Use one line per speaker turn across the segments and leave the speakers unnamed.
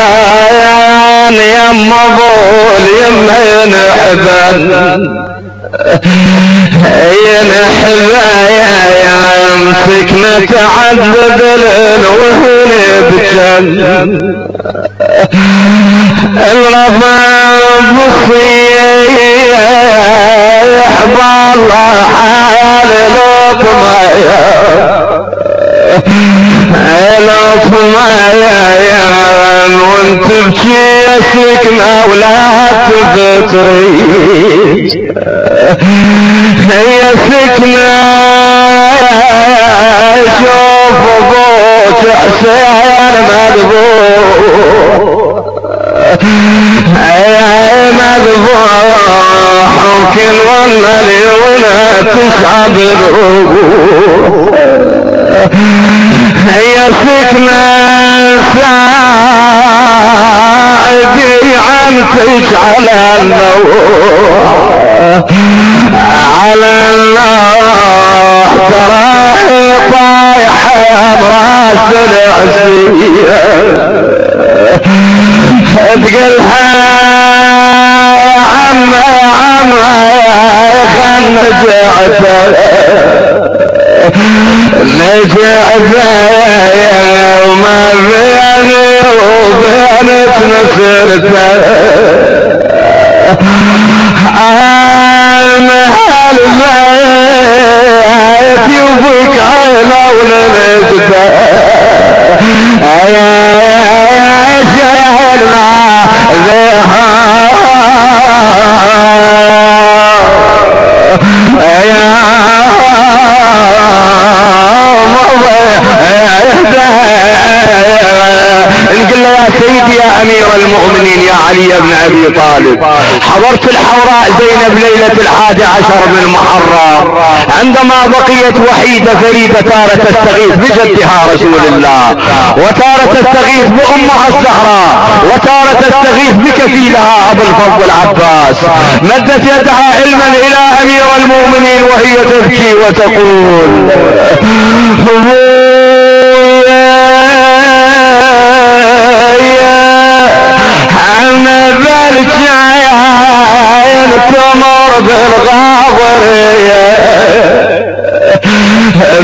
قعدان يم ابول يمين حبان. ينحبا يا يمسكنا تعذب الوهن بجن الغضب بخيه يحبى الله حال لطمة سكنة ولا تفتري هي سكنة. شوف أبوك حسين مذبوح. يا مذبوح. وكل والله اليوم تسعد هي سكنة. ساعدي على النوح على النوح ترى طايحة براس العزية تقلها عم عم خل نجعتها نجعتها وما بيني وبينك نسرتها Ah. يا علي بن أبي طالب. حضرت الحوراء زينب ليلة الحادي عشر من محرم. عندما بقيت وحيدة فريدة تارة تستغيث بجدها رسول الله. وتارة تستغيث بأمها الزهراء. وتارة تستغيث بكفيلها أبو الفضل العباس. مدت يدها علما إلى أمير المؤمنين وهي تبكي وتقول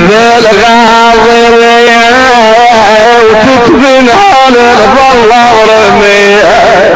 بالغاضرية وتتبن عن الظل ورمية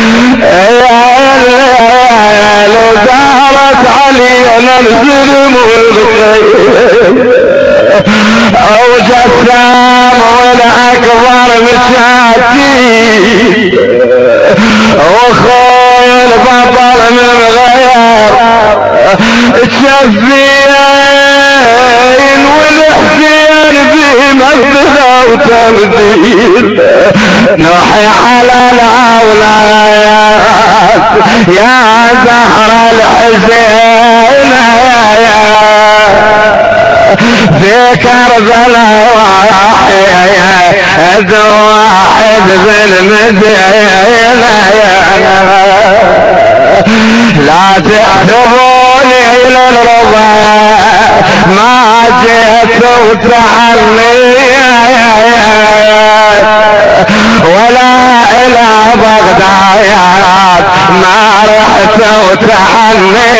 الظلم والخير أو جسام والاكبر مشاكين وخوي البطل من غير الشفيين والحسين بمثله وتمثيل نوحي على الاولاد يا زهر الحسين بكربلاء واحد واحد بالمدينة لا تحسبوني للرضا ما جئت وتعلي ولا إلى بغداد. ما رحت وتعلي